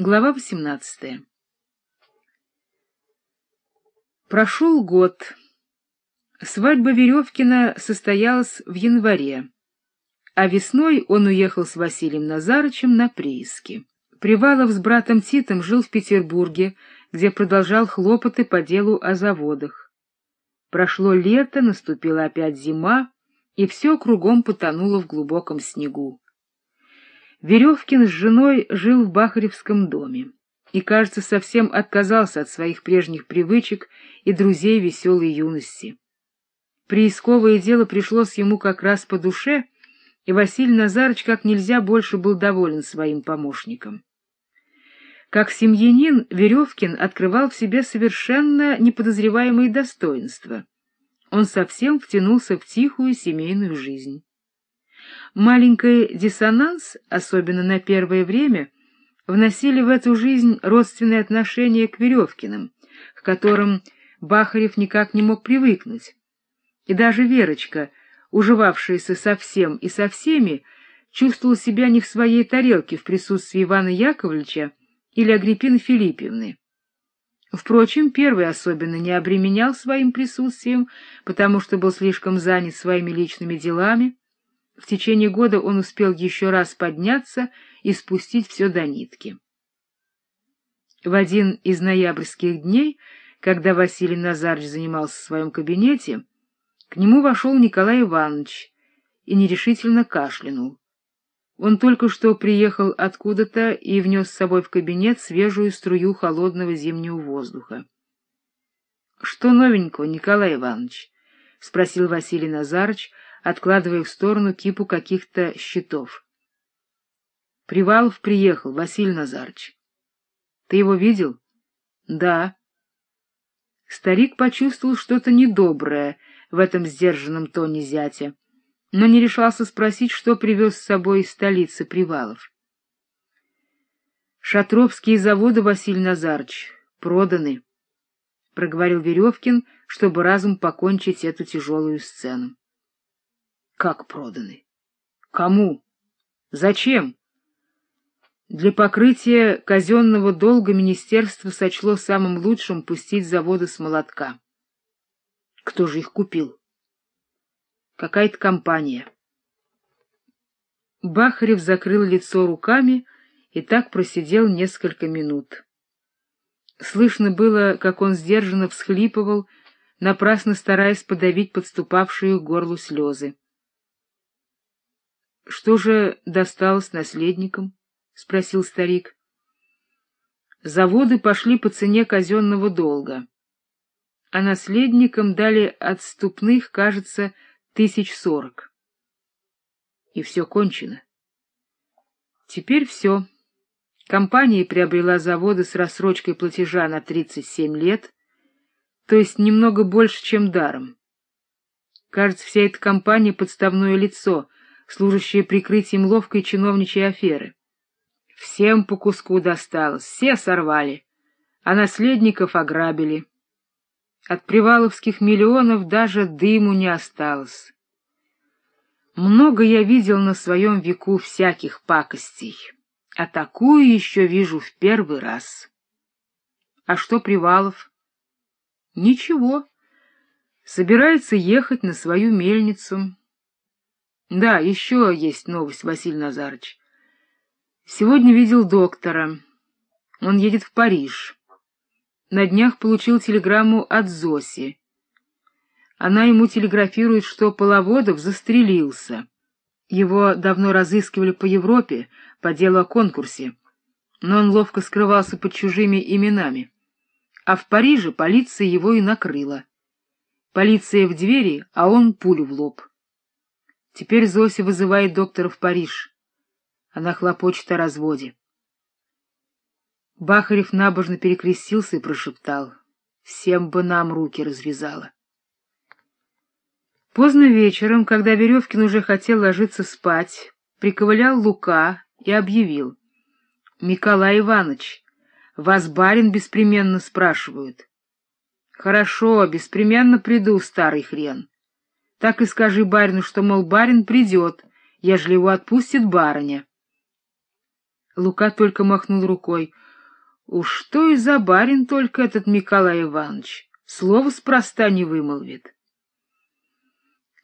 Глава 18 Прошел год. Свадьба Веревкина состоялась в январе, а весной он уехал с Василием Назарычем на прииски. Привалов с братом Титом жил в Петербурге, где продолжал хлопоты по делу о заводах. Прошло лето, наступила опять зима, и все кругом потонуло в глубоком снегу. Веревкин с женой жил в Бахаревском доме и, кажется, совсем отказался от своих прежних привычек и друзей веселой юности. Приисковое дело пришлось ему как раз по душе, и Василий Назарыч как нельзя больше был доволен своим помощником. Как семьянин Веревкин открывал в себе совершенно неподозреваемые достоинства. Он совсем втянулся в тихую семейную жизнь. Маленький диссонанс, особенно на первое время, вносили в эту жизнь родственные отношения к Веревкиным, к которым Бахарев никак не мог привыкнуть. И даже Верочка, уживавшаяся со всем и со всеми, чувствовала себя не в своей тарелке в присутствии Ивана Яковлевича или Агриппины Филиппевны. Впрочем, первый особенно не обременял своим присутствием, потому что был слишком занят своими личными делами, в течение года он успел еще раз подняться и спустить все до нитки. В один из ноябрьских дней, когда Василий Назарович занимался в своем кабинете, к нему вошел Николай Иванович и нерешительно кашлянул. Он только что приехал откуда-то и внес с собой в кабинет свежую струю холодного зимнего воздуха. — Что новенького, Николай Иванович? — спросил Василий Назарович, откладывая в сторону кипу каких-то счетов. Привалов приехал, Василий Назарыч. Ты его видел? Да. Старик почувствовал что-то недоброе в этом сдержанном тоне зятя, но не решался спросить, что привез с собой из столицы Привалов. Шатровские заводы, Василий Назарыч, проданы, — проговорил Веревкин, чтобы разум покончить эту тяжелую сцену. Как проданы? Кому? Зачем? Для покрытия казенного долга министерство сочло самым лучшим пустить заводы с молотка. Кто же их купил? Какая-то компания. Бахарев закрыл лицо руками и так просидел несколько минут. Слышно было, как он сдержанно всхлипывал, напрасно стараясь подавить подступавшие к горлу слезы. — Что же досталось наследникам? — спросил старик. Заводы пошли по цене казенного долга, а наследникам дали отступных, кажется, тысяч сорок. И все кончено. Теперь все. Компания приобрела заводы с рассрочкой платежа на 37 лет, то есть немного больше, чем даром. Кажется, вся эта компания — подставное лицо — служащие прикрытием ловкой чиновничьей аферы. Всем по куску досталось, все сорвали, а наследников ограбили. От приваловских миллионов даже дыму не осталось. Много я видел на своем веку всяких пакостей, а такую еще вижу в первый раз. А что Привалов? Ничего. Собирается ехать на свою мельницу, да, еще есть новость, Василий Назарович. Сегодня видел доктора. Он едет в Париж. На днях получил телеграмму от Зоси. Она ему телеграфирует, что Половодов застрелился. Его давно разыскивали по Европе по делу о конкурсе, но он ловко скрывался под чужими именами. А в Париже полиция его и накрыла. Полиция в двери, а он пулю в лоб. Теперь Зося вызывает доктора в Париж. Она хлопочет о разводе. Бахарев набожно перекрестился и прошептал. Всем бы нам руки развязала. Поздно вечером, когда Веревкин уже хотел ложиться спать, приковылял Лука и объявил. — Николай Иванович, вас барин беспременно спрашивают. — Хорошо, беспременно приду, старый хрен. Так и скажи барину, что, мол, барин придет, ежели его отпустит барыня. Лука только махнул рукой. Уж что и за барин только этот Николай Иванович, слово спроста не вымолвит.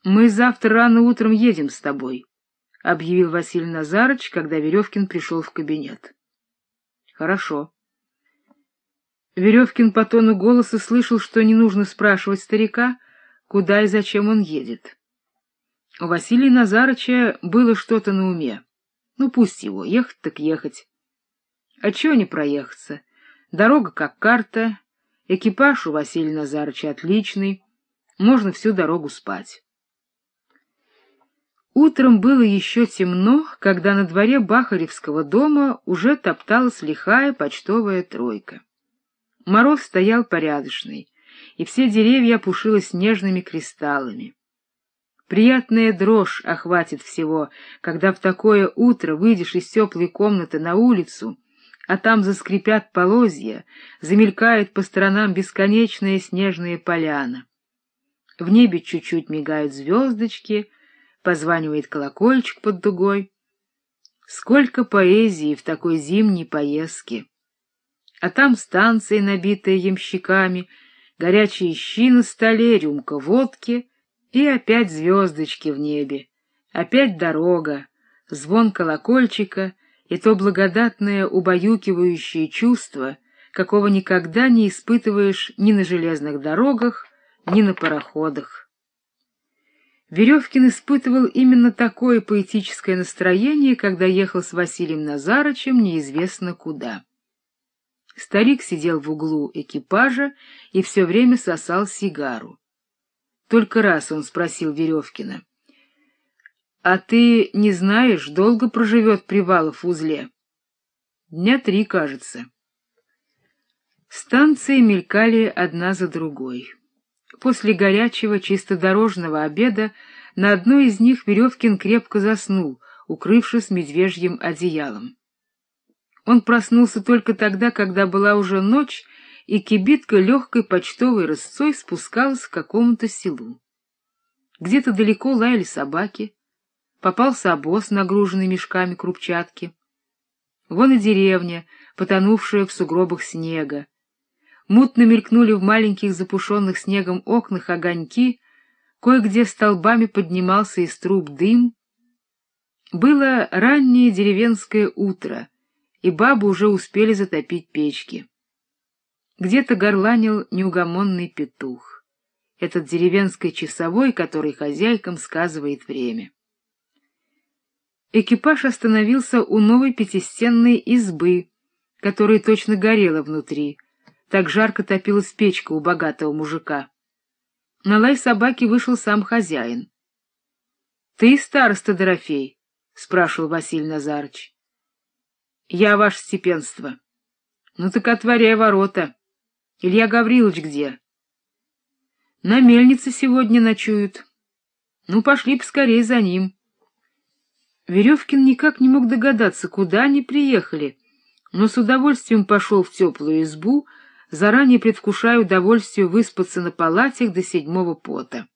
Мы завтра рано утром едем с тобой, — объявил Василий Назарыч, когда Веревкин пришел в кабинет. — Хорошо. Веревкин по тону голоса слышал, что не нужно спрашивать старика, куда и зачем он едет. У Василия Назарыча было что-то на уме. Ну, пусть его, ехать так ехать. А чего не проехаться? Дорога как карта, экипаж у Василия Назарыча отличный, можно всю дорогу спать. Утром было еще темно, когда на дворе Бахаревского дома уже топталась лихая почтовая тройка. Мороз стоял порядочный, и все деревья опушило снежными кристаллами. Приятная дрожь охватит всего, когда в такое утро выйдешь из теплой комнаты на улицу, а там заскрипят полозья, замелькает по сторонам бесконечная снежная поляна. В небе чуть-чуть мигают звездочки — позванивает колокольчик под дугой. Сколько поэзии в такой зимней поездке! А там станция, набитая ямщиками, горячие щи на столе, рюмка водки и опять звездочки в небе, опять дорога, звон колокольчика и то благодатное убаюкивающее чувство, какого никогда не испытываешь ни на железных дорогах, ни на пароходах. Веревкин испытывал именно такое поэтическое настроение, когда ехал с Василием Назарычем неизвестно куда. Старик сидел в углу экипажа и все время сосал сигару. Только раз он спросил Веревкина. — А ты не знаешь, долго проживет Привалов в узле? — Дня три, кажется. Станции мелькали одна за другой. После горячего, чисто дорожного обеда на одной из них Веревкин крепко заснул, укрывшись медвежьим одеялом. Он проснулся только тогда, когда была уже ночь, и кибитка легкой почтовой рысцой спускалась к какому-то селу. Где-то далеко лаяли собаки, попался обоз, нагруженный мешками крупчатки. Вон и деревня, потонувшая в сугробах снега, Мутно мелькнули в маленьких запушенных снегом окнах огоньки, кое-где столбами поднимался из труб дым. Было раннее деревенское утро, и бабы уже успели затопить печки. Где-то горланил неугомонный петух. Этот деревенский часовой, который хозяйкам сказывает время. Экипаж остановился у новой пятистенной избы, которая точно горела внутри, так жарко топилась печка у богатого мужика. На лай собаки вышел сам хозяин. — Ты староста, Дорофей? — спрашивал Василий Назарыч. — Я ваше степенство. — Ну так отворяй ворота. Илья Гаврилович где? — На мельнице сегодня ночуют. Ну, пошли поскорей за ним. Веревкин никак не мог догадаться, куда они приехали, но с удовольствием пошел в теплую избу, заранее предвкушая удовольствие выспаться на палатях до седьмого пота.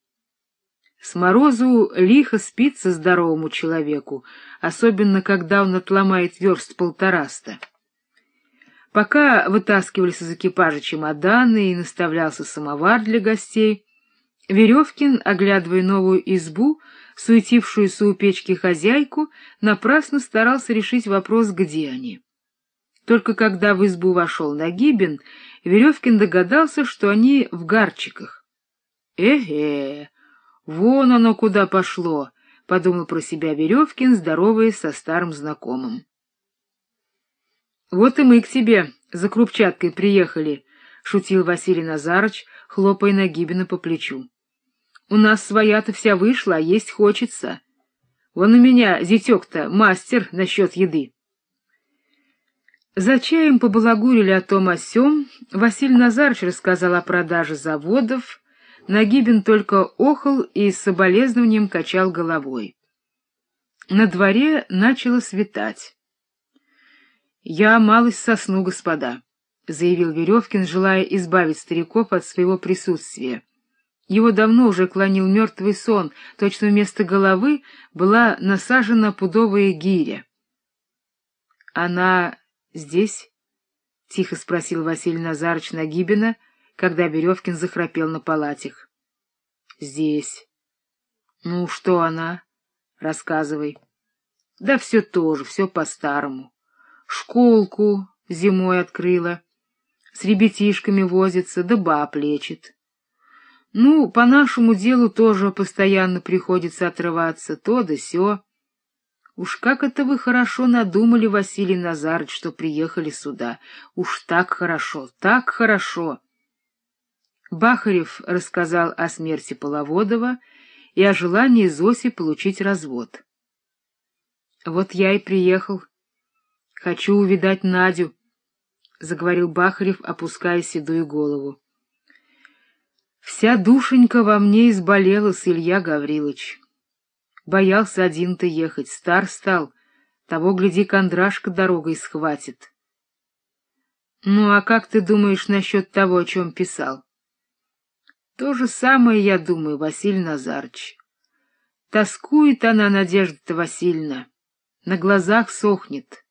С морозу лихо спится здоровому человеку, особенно когда он отломает верст полтораста. Пока вытаскивались из экипажа чемоданы и наставлялся самовар для гостей, Веревкин, оглядывая новую избу, суетившуюся у печки хозяйку, напрасно старался решить вопрос, где они. Только когда в избу вошел Нагибин, Веревкин догадался, что они в гарчиках. «Э-э, вон оно куда пошло», — подумал про себя Веревкин, здороваясь со старым знакомым. «Вот и мы к тебе за крупчаткой приехали», — шутил Василий Назарыч, хлопая Нагибина по плечу. «У нас своя-то вся вышла, а есть хочется. Вон у меня зятек-то мастер насчет еды». За чаем побалагурили о том о сём, Василий Назарович рассказал о продаже заводов, Нагибин только охал и с соболезнованием качал головой. На дворе начало светать. — Я малость сосну, господа, — заявил Веревкин, желая избавить стариков от своего присутствия. Его давно уже клонил мертвый сон, точно вместо головы была насажена пудовая гиря. Она здесь? — тихо спросил Василий Назарович Нагибина, когда Веревкин захрапел на палатях. — Здесь. — Ну, что она? Рассказывай. — Да все тоже, все по-старому. Школку зимой открыла, с ребятишками возится, да баб лечит. Ну, по нашему делу тоже постоянно приходится отрываться, то да сё. Уж как это вы хорошо надумали, Василий Назарович, что приехали сюда. Уж так хорошо, так хорошо. Бахарев рассказал о смерти Половодова и о желании Зоси получить развод. Вот я и приехал. Хочу увидать Надю, — заговорил Бахарев, опуская седую голову. Вся душенька во мне изболелась, Илья Гаврилович. Боялся один-то ехать, стар стал, того, гляди, кондрашка дорогой схватит. Ну, а как ты думаешь насчет того, о чем писал? То же самое, я думаю, Василий Назарыч. Тоскует она, Надежда-то Васильевна, на глазах сохнет.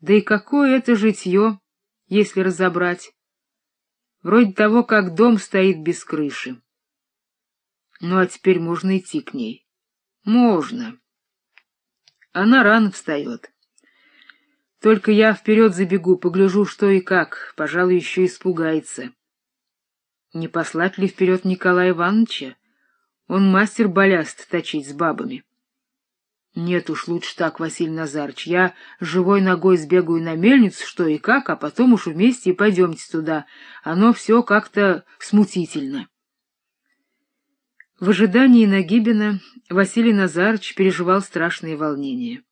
Да и какое это житье, если разобрать. Вроде того, как дом стоит без крыши. Ну, а теперь можно идти к ней. Можно. Она рано встает. Только я вперед забегу, погляжу, что и как, пожалуй, еще испугается. Не послать ли вперед Николая Ивановича? Он мастер баляст точить с бабами. Нет уж, лучше так, Василий Назарыч. Я живой ногой сбегаю на мельницу, что и как, а потом уж вместе и пойдемте туда. Оно все как-то смутительно. В ожидании Нагибина Василий Назарыч переживал страшные волнения.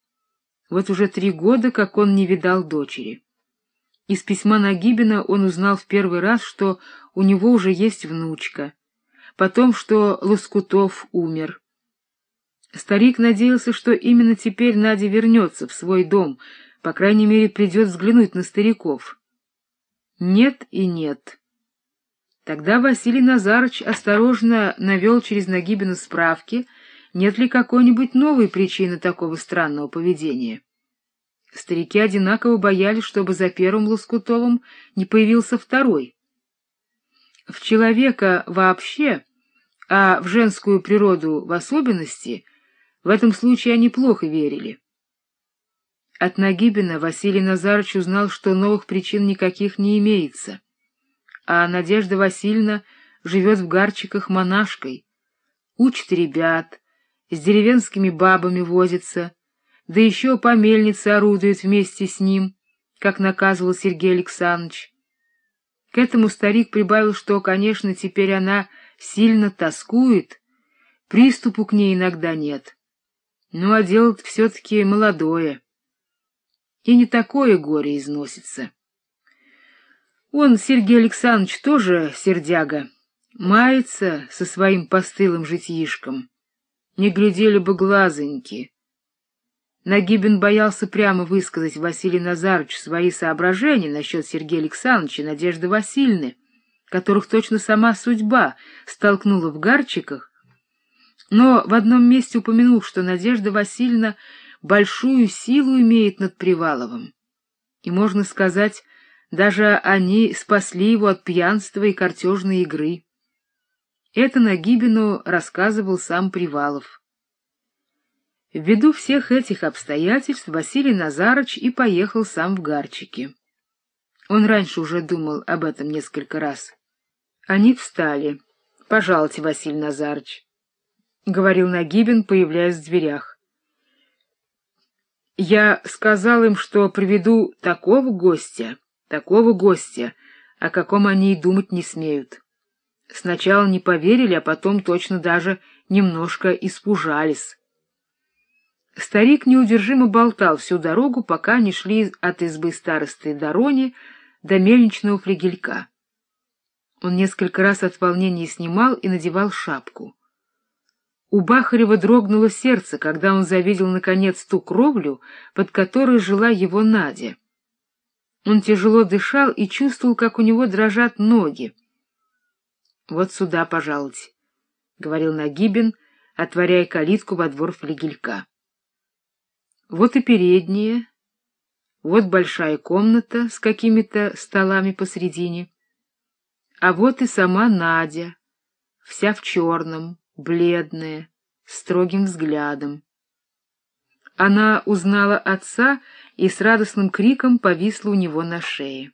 Вот уже три года, как он не видал дочери. Из письма Нагибина он узнал в первый раз, что у него уже есть внучка, потом, что Лоскутов умер. Старик надеялся, что именно теперь Надя вернется в свой дом, по крайней мере, придет взглянуть на стариков. Нет и нет. Тогда Василий Назарыч осторожно навел через Нагибина справки, нет ли какой-нибудь новой причины такого странного поведения. Старики одинаково боялись, чтобы за первым Лоскутовым не появился второй. В человека вообще, а в женскую природу в особенности, в этом случае они плохо верили. От Нагибина Василий Назарович узнал, что новых причин никаких не имеется а Надежда Васильевна живет в Гарчиках монашкой, учит ребят, с деревенскими бабами возится, да еще по мельнице орудует вместе с ним, как наказывал Сергей Александрович. К этому старик прибавил, что, конечно, теперь она сильно тоскует, приступу к ней иногда нет. Ну, а дело все-таки молодое. И не такое горе износится. Он, Сергей Александрович, тоже сердяга, мается со своим постылым житьишком. Не глядели бы глазоньки. Нагибин боялся прямо высказать Василий Назарович свои соображения насчет Сергея Александровича и Надежды Васильевны, которых точно сама судьба столкнула в гарчиках, но в одном месте упомянул, что Надежда Васильевна большую силу имеет над Приваловым. И, можно сказать, даже они спасли его от пьянства и картежной игры. Это Нагибину рассказывал сам Привалов. Ввиду всех этих обстоятельств Василий Назарыч и поехал сам в Гарчики. Он раньше уже думал об этом несколько раз. Они встали. — Пожалуйте, Василий Назарыч, — говорил Нагибин, появляясь в дверях. Я сказал им, что приведу такого гостя, Такого гостя, о каком они и думать не смеют. Сначала не поверили, а потом точно даже немножко испужались. Старик неудержимо болтал всю дорогу, пока не шли от избы старосты Дорони до мельничного флигелька. Он несколько раз от волнения снимал и надевал шапку. У Бахарева дрогнуло сердце, когда он завидел, наконец, ту кровлю, под которой жила его Надя. Он тяжело дышал и чувствовал, как у него дрожат ноги. — Вот сюда, пожалуйте, — говорил Нагибин, отворяя калитку во двор флигелька. — Вот и передние, Вот большая комната с какими-то столами посредине. А вот и сама Надя, вся в черном, бледная, строгим взглядом. Она узнала отца и с радостным криком повисла у него на шее.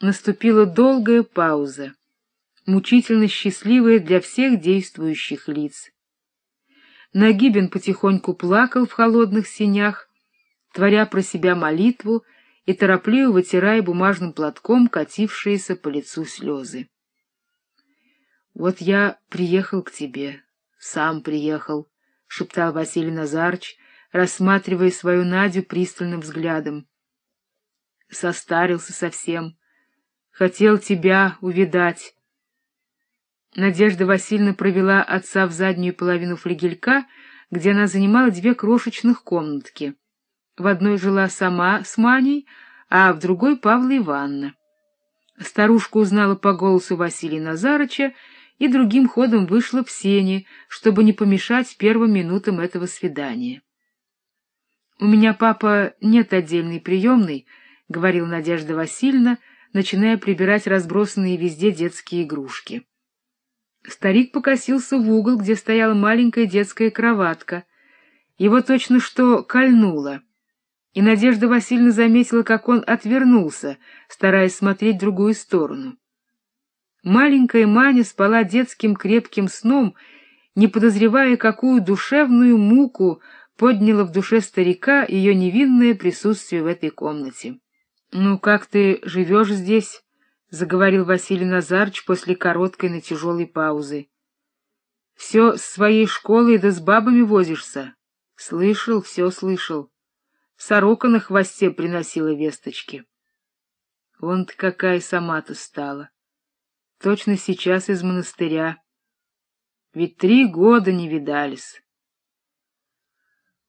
Наступила долгая пауза, мучительно счастливая для всех действующих лиц. Нагибин потихоньку плакал в холодных синях, творя про себя молитву и торопливо вытирая бумажным платком катившиеся по лицу слезы. — Вот я приехал к тебе, сам приехал, — шептал Василий Назарч, рассматривая свою Надю пристальным взглядом. — Состарился совсем. Хотел тебя увидать. Надежда Васильевна провела отца в заднюю половину флигелька, где она занимала две крошечных комнатки. В одной жила сама с Маней, а в другой — Павла Ивановна. Старушка узнала по голосу Василия Назарыча и другим ходом вышла в сени, чтобы не помешать первым минутам этого свидания. — У меня, папа, нет отдельной приемной, — говорила Надежда Васильевна, начиная прибирать разбросанные везде детские игрушки. Старик покосился в угол, где стояла маленькая детская кроватка. Его точно что кольнуло. И Надежда Васильевна заметила, как он отвернулся, стараясь смотреть в другую сторону. Маленькая Маня спала детским крепким сном, не подозревая, какую душевную муку подняло в душе старика ее невинное присутствие в этой комнате. — Ну, как ты живешь здесь? — заговорил Василий Назарч после короткой, но тяжелой паузы. — Все с своей школой да с бабами возишься. Слышал, все слышал. Сорока на хвосте приносила весточки. Вон-то какая сама-то стала. Точно сейчас из монастыря. Ведь три года не видались.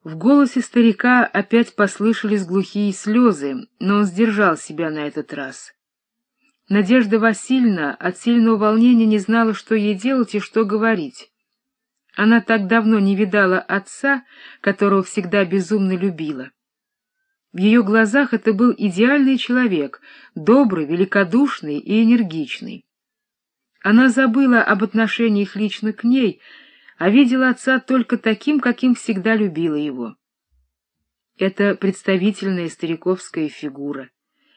В голосе старика опять послышались глухие слезы, но он сдержал себя на этот раз. Надежда Васильевна от сильного волнения не знала, что ей делать и что говорить. Она так давно не видала отца, которого всегда безумно любила. В ее глазах это был идеальный человек, добрый, великодушный и энергичный. Она забыла об отношениях лично к ней, а видела отца только таким, каким всегда любила его. Это представительная стариковская фигура,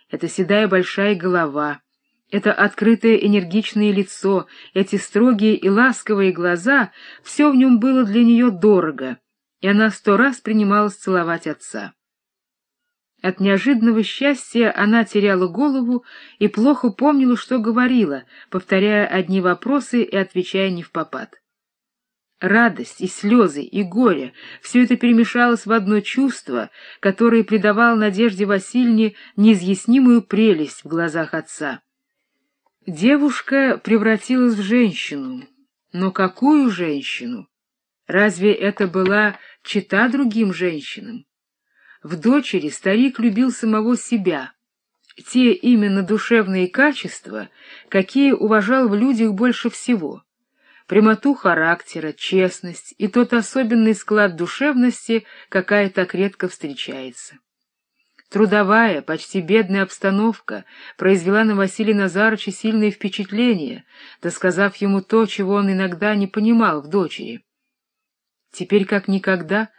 это седая большая голова, это открытое энергичное лицо, эти строгие и ласковые глаза — все в нем было для нее дорого, и она сто раз принималась целовать отца. От неожиданного счастья она теряла голову и плохо помнила, что говорила, повторяя одни вопросы и отвечая не в попад. Радость и слезы и горе — все это перемешалось в одно чувство, которое придавало Надежде Васильевне неизъяснимую прелесть в глазах отца. Девушка превратилась в женщину. Но какую женщину? Разве это была чита другим женщинам? В дочери старик любил самого себя, те именно душевные качества, какие уважал в людях больше всего — прямоту характера, честность и тот особенный склад душевности, какая так редко встречается. Трудовая, почти бедная обстановка произвела на Василия Назарыча сильное впечатление, досказав ему то, чего он иногда не понимал в дочери. Теперь, как никогда,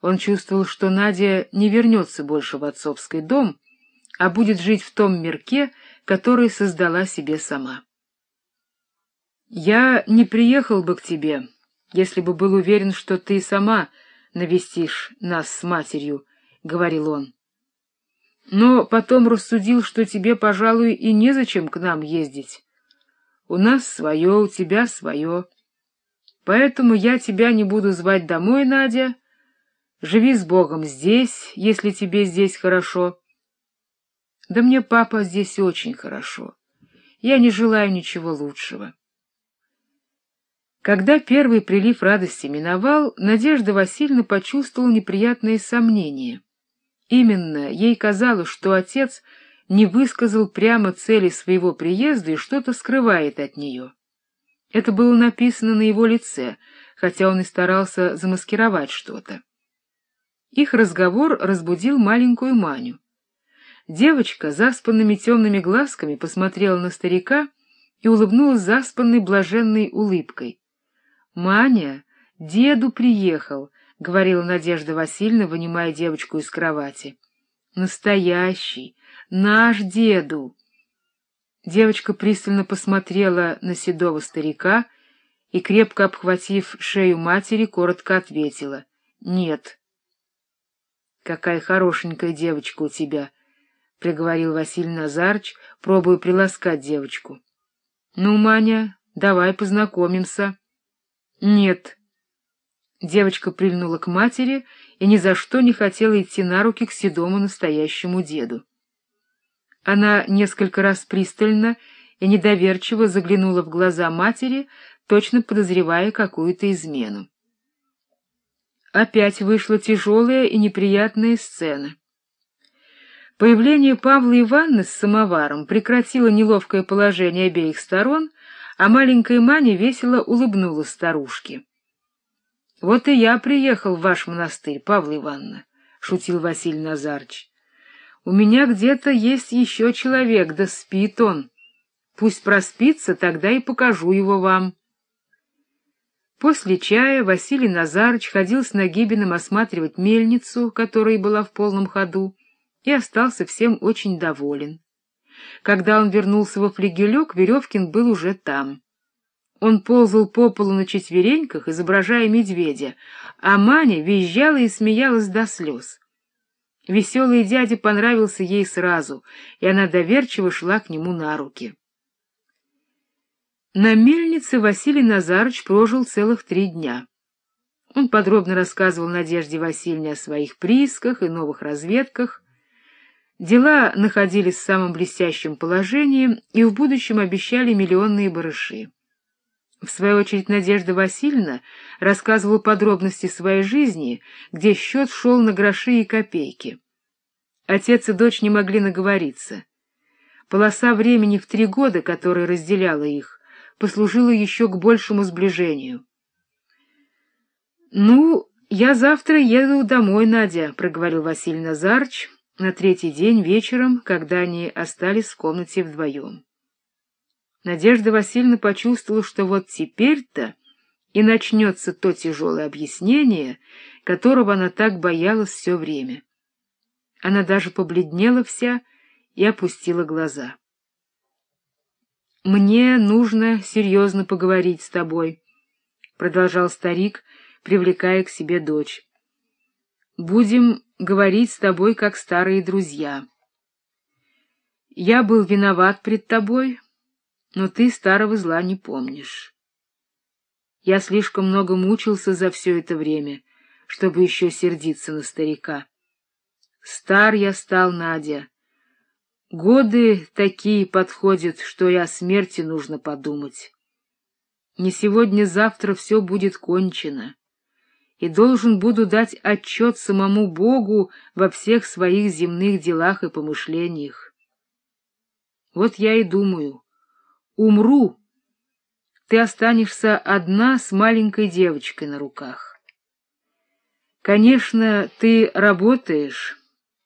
он чувствовал, что Надя не вернется больше в отцовский дом, а будет жить в том мирке, который создала себе сама. «Я не приехал бы к тебе, если бы был уверен, что ты сама навестишь нас с матерью», — говорил он. «Но потом рассудил, что тебе, пожалуй, и незачем к нам ездить. У нас свое, у тебя свое. Поэтому я тебя не буду звать домой, Надя, — Живи с Богом здесь, если тебе здесь хорошо. Да мне, папа, здесь очень хорошо. Я не желаю ничего лучшего. Когда первый прилив радости миновал, Надежда Васильевна почувствовала неприятные сомнения. Именно ей казалось, что отец не высказал прямо цели своего приезда и что-то скрывает от нее. Это было написано на его лице, хотя он и старался замаскировать что-то. Их разговор разбудил маленькую Маню. Девочка заспанными темными глазками посмотрела на старика и улыбнулась заспанной блаженной улыбкой. — Маня, деду приехал, — говорила Надежда Васильевна, вынимая девочку из кровати. — Настоящий, наш деду. Девочка пристально посмотрела на седого старика и, крепко обхватив шею матери, коротко ответила — Нет. — Какая хорошенькая девочка у тебя! —— приговорил Василий Назарыч, пробуя приласкать девочку. — Ну, Маня, давай познакомимся. — Нет. Девочка прильнула к матери и ни за что не хотела идти на руки к седому настоящему деду. Она несколько раз пристально и недоверчиво заглянула в глаза матери, точно подозревая какую-то измену. Опять вышла тяжелая и неприятная сцена. Появление Павла Ивановны с самоваром прекратило неловкое положение обеих сторон, а маленькая Маня весело улыбнулась старушке. — Вот и я приехал в ваш монастырь, Павла Ивановна, — шутил Василий Назарыч. — У меня где-то есть еще человек, да спит он. Пусть проспится, тогда и покажу его вам. После чая Василий Назарыч ходил с Нагибиным осматривать мельницу, которая была в полном ходу, и остался всем очень доволен. Когда он вернулся во флигелек, Веревкин был уже там. Он ползал по полу на четвереньках, изображая медведя, а Маня визжала и смеялась до слез. Веселый дядя понравился ей сразу, и она доверчиво шла к нему на руки. На мельнице Василий Назарыч прожил целых три дня. Он подробно рассказывал Надежде Васильевне о своих приисках и новых разведках, Дела находились в самом блестящем положении и в будущем обещали миллионные барыши. В свою очередь Надежда Васильевна рассказывала подробности своей жизни, где счет шел на гроши и копейки. Отец и дочь не могли наговориться. Полоса времени в три года, которая разделяла их, послужила еще к большему сближению. — Ну, я завтра еду домой, Надя, — проговорил Василий Назарч, — на третий день вечером, когда они остались в комнате вдвоем. Надежда Васильевна почувствовала, что вот теперь-то и начнется то тяжелое объяснение, которого она так боялась все время. Она даже побледнела вся и опустила глаза. — Мне нужно серьезно поговорить с тобой, — продолжал старик, привлекая к себе дочь. — Будем говорить с тобой, как старые друзья. Я был виноват пред тобой, но ты старого зла не помнишь. Я слишком много мучился за все это время, чтобы еще сердиться на старика. Стар я стал, Надя. Годы такие подходят, что и о смерти нужно подумать. Не сегодня-завтра все будет кончено и должен буду дать отчет самому Богу во всех своих земных делах и помышлениях. Вот я и думаю, умру, ты останешься одна с маленькой девочкой на руках. Конечно, ты работаешь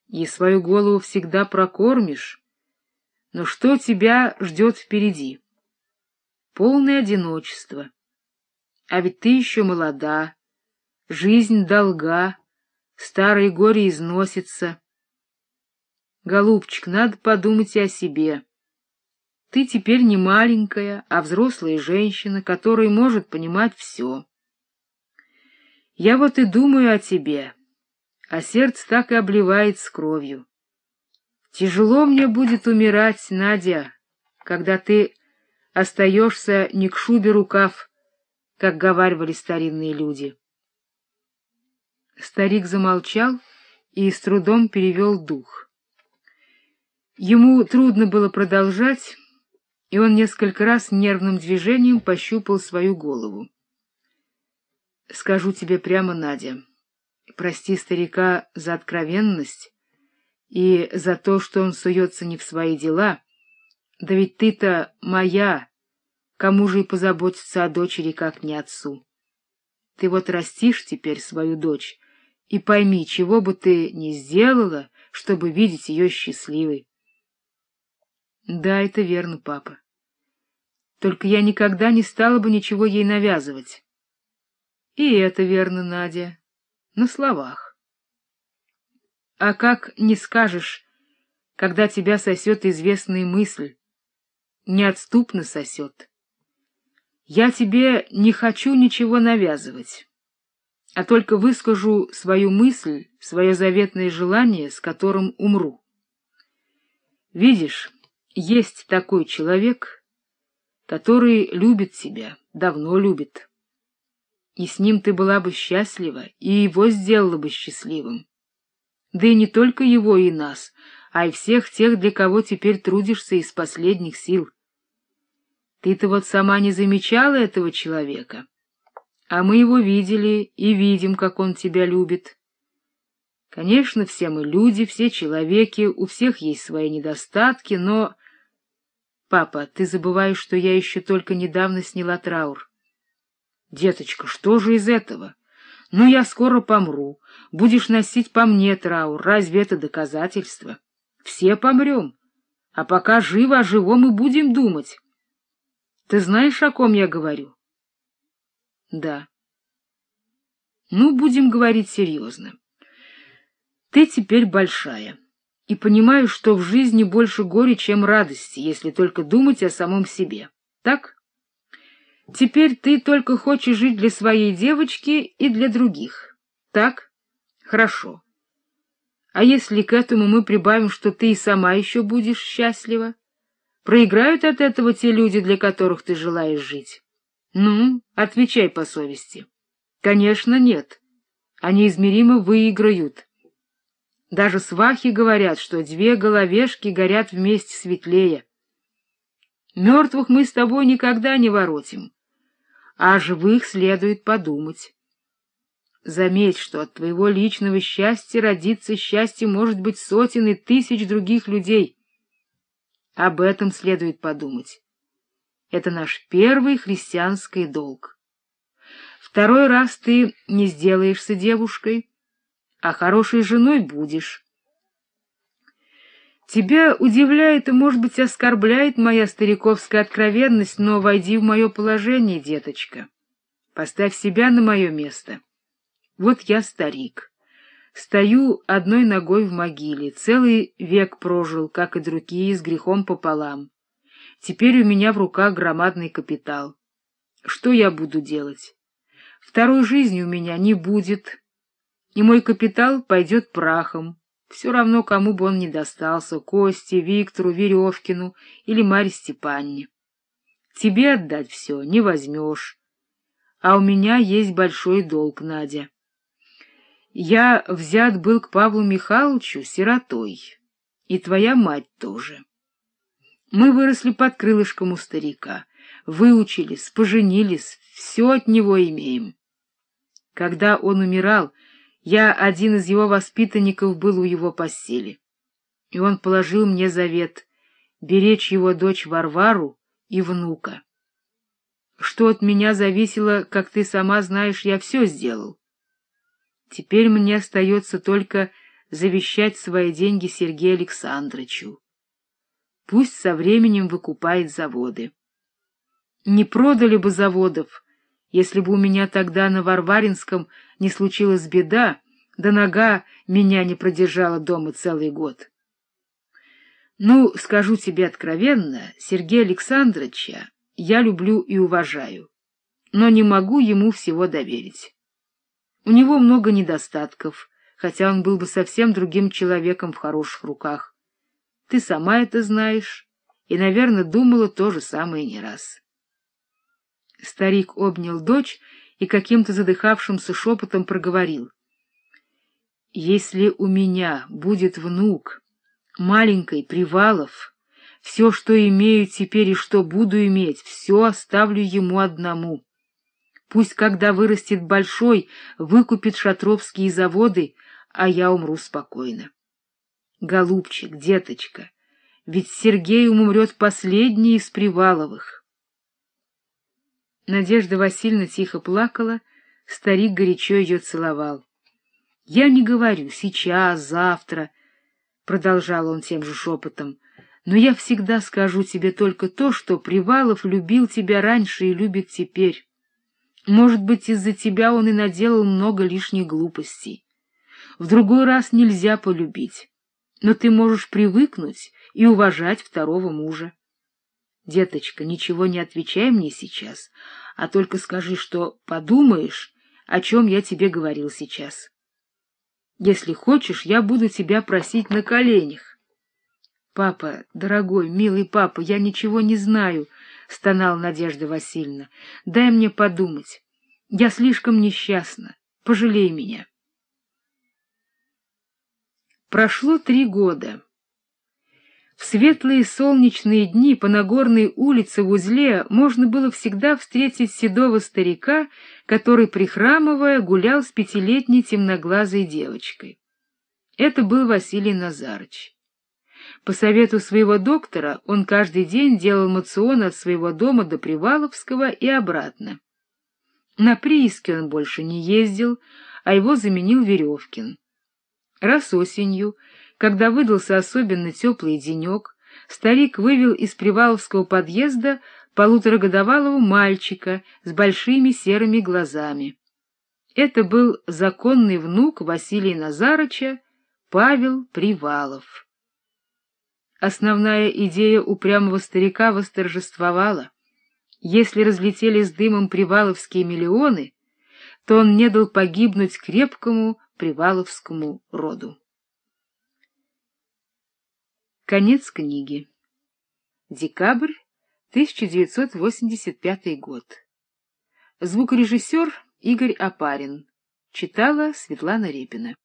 и свою голову всегда прокормишь, но что тебя ждет впереди? Полное одиночество. А ведь ты еще молода, Жизнь долга, старое горе износится. Голубчик, надо подумать о себе. Ты теперь не маленькая, а взрослая женщина, которая может понимать все. Я вот и думаю о тебе, а сердце так и обливается кровью. Тяжело мне будет умирать, Надя, когда ты остаешься не к шубе рукав, как говаривали старинные люди. Старик замолчал и с трудом перевел дух. Ему трудно было продолжать, и он несколько раз нервным движением пощупал свою голову. — Скажу тебе прямо, Надя, прости старика за откровенность и за то, что он суется не в свои дела, да ведь ты-то моя, кому же и позаботиться о дочери, как не отцу. Ты вот растишь теперь свою дочь, и пойми, чего бы ты ни сделала, чтобы видеть ее счастливой. Да, это верно, папа. Только я никогда не стала бы ничего ей навязывать. И это верно, Надя, на словах. А как не скажешь, когда тебя сосет известная мысль, неотступно сосет. Я тебе не хочу ничего навязывать, а только выскажу свою мысль, свое заветное желание, с которым умру. Видишь, есть такой человек, который любит тебя, давно любит. И с ним ты была бы счастлива, и его сделала бы счастливым. Да и не только его и нас, а и всех тех, для кого теперь трудишься из последних сил. Ты-то вот сама не замечала этого человека, а мы его видели и видим, как он тебя любит. Конечно, все мы люди, все человеки, у всех есть свои недостатки, но... Папа, ты забываешь, что я еще только недавно сняла траур. Деточка, что же из этого? Ну, я скоро помру. Будешь носить по мне траур. Разве это доказательство? Все помрем. А пока живо о живом и будем думать. Ты знаешь, о ком я говорю? Да. Ну, будем говорить серьезно. Ты теперь большая и понимаешь, что в жизни больше горя, чем радости, если только думать о самом себе. Так? Теперь ты только хочешь жить для своей девочки и для других. Так? Хорошо. А если к этому мы прибавим, что ты и сама еще будешь счастлива? Проиграют от этого те люди, для которых ты желаешь жить? Ну, отвечай по совести. Конечно, нет. Они измеримо выиграют. Даже свахи говорят, что две головешки горят вместе светлее. Мертвых мы с тобой никогда не воротим а живых следует подумать. Заметь, что от твоего личного счастья родится счастье, может быть, сотен и тысяч других людей. Об этом следует подумать. Это наш первый христианский долг. Второй раз ты не сделаешься девушкой, а хорошей женой будешь. Тебя удивляет и, может быть, оскорбляет моя стариковская откровенность, но войди в мое положение, деточка. Поставь себя на мое место. Вот я старик. Стою одной ногой в могиле, целый век прожил, как и другие, с грехом пополам. Теперь у меня в руках громадный капитал. Что я буду делать? Второй жизни у меня не будет, и мой капитал пойдет прахом. Все равно, кому бы он ни достался, Косте, Виктору, Веревкину или Марье Степанне. Тебе отдать все не возьмешь. А у меня есть большой долг, Надя. Я взят был к Павлу Михайловичу сиротой, и твоя мать тоже. Мы выросли под крылышком у старика, выучились, поженились, все от него имеем. Когда он умирал, я один из его воспитанников был у его постели. И он положил мне завет беречь его дочь Варвару и внука. Что от меня зависело, как ты сама знаешь, я все сделал. Теперь мне остается только завещать свои деньги Сергею Александровичу. Пусть со временем выкупает заводы. Не продали бы заводов, если бы у меня тогда на Варваринском не случилась беда, да нога меня не продержала дома целый год. Ну, скажу тебе откровенно, Сергея Александровича я люблю и уважаю, но не могу ему всего доверить. У него много недостатков, хотя он был бы совсем другим человеком в хороших руках. Ты сама это знаешь и, наверное, думала то же самое не раз. Старик обнял дочь и каким-то задыхавшимся шепотом проговорил. «Если у меня будет внук, маленький Привалов, все, что имею теперь и что буду иметь, все оставлю ему одному. Пусть, когда вырастет большой, выкупит шатровские заводы, а я умру спокойно. Голубчик, деточка, ведь Сергей умрет последний из Приваловых». Надежда Васильевна тихо плакала, старик горячо ее целовал. Я не говорю сейчас, завтра. — продолжал он тем же шепотом, — но я всегда скажу тебе только то, что Привалов любил тебя раньше и любит теперь. Может быть, из-за тебя он и наделал много лишних глупостей. В другой раз нельзя полюбить, но ты можешь привыкнуть и уважать второго мужа. Деточка, ничего не отвечай мне сейчас, а только скажи, что подумаешь, о чем я тебе говорил сейчас. Если хочешь, я буду тебя просить на коленях. — Папа, дорогой, милый папа, я ничего не знаю, — стонала Надежда Васильевна. — Дай мне подумать. Я слишком несчастна. Пожалей меня. Прошло три года. В светлые солнечные дни по Нагорной улице в узле можно было всегда встретить седого старика, который, прихрамывая, гулял с пятилетней темноглазой девочкой. Это был Василий Назарыч. По совету своего доктора он каждый день делал мацион от своего дома до Приваловского и обратно. На прииски он больше не ездил, а его заменил Веревкин. Раз осенью когда выдался особенно теплый денек, старик вывел из Приваловского подъезда полуторагодовалого мальчика с большими серыми глазами. Это был законный внук Василия Назарыча, Павел Привалов. Основная идея упрямого старика восторжествовала. Если разлетелись дымом приваловские миллионы, то он не дал погибнуть крепкому приваловскому роду. Конец книги. Декабрь 1985 год. Звукорежиссер Игорь Апарин. Читала Светлана Репина.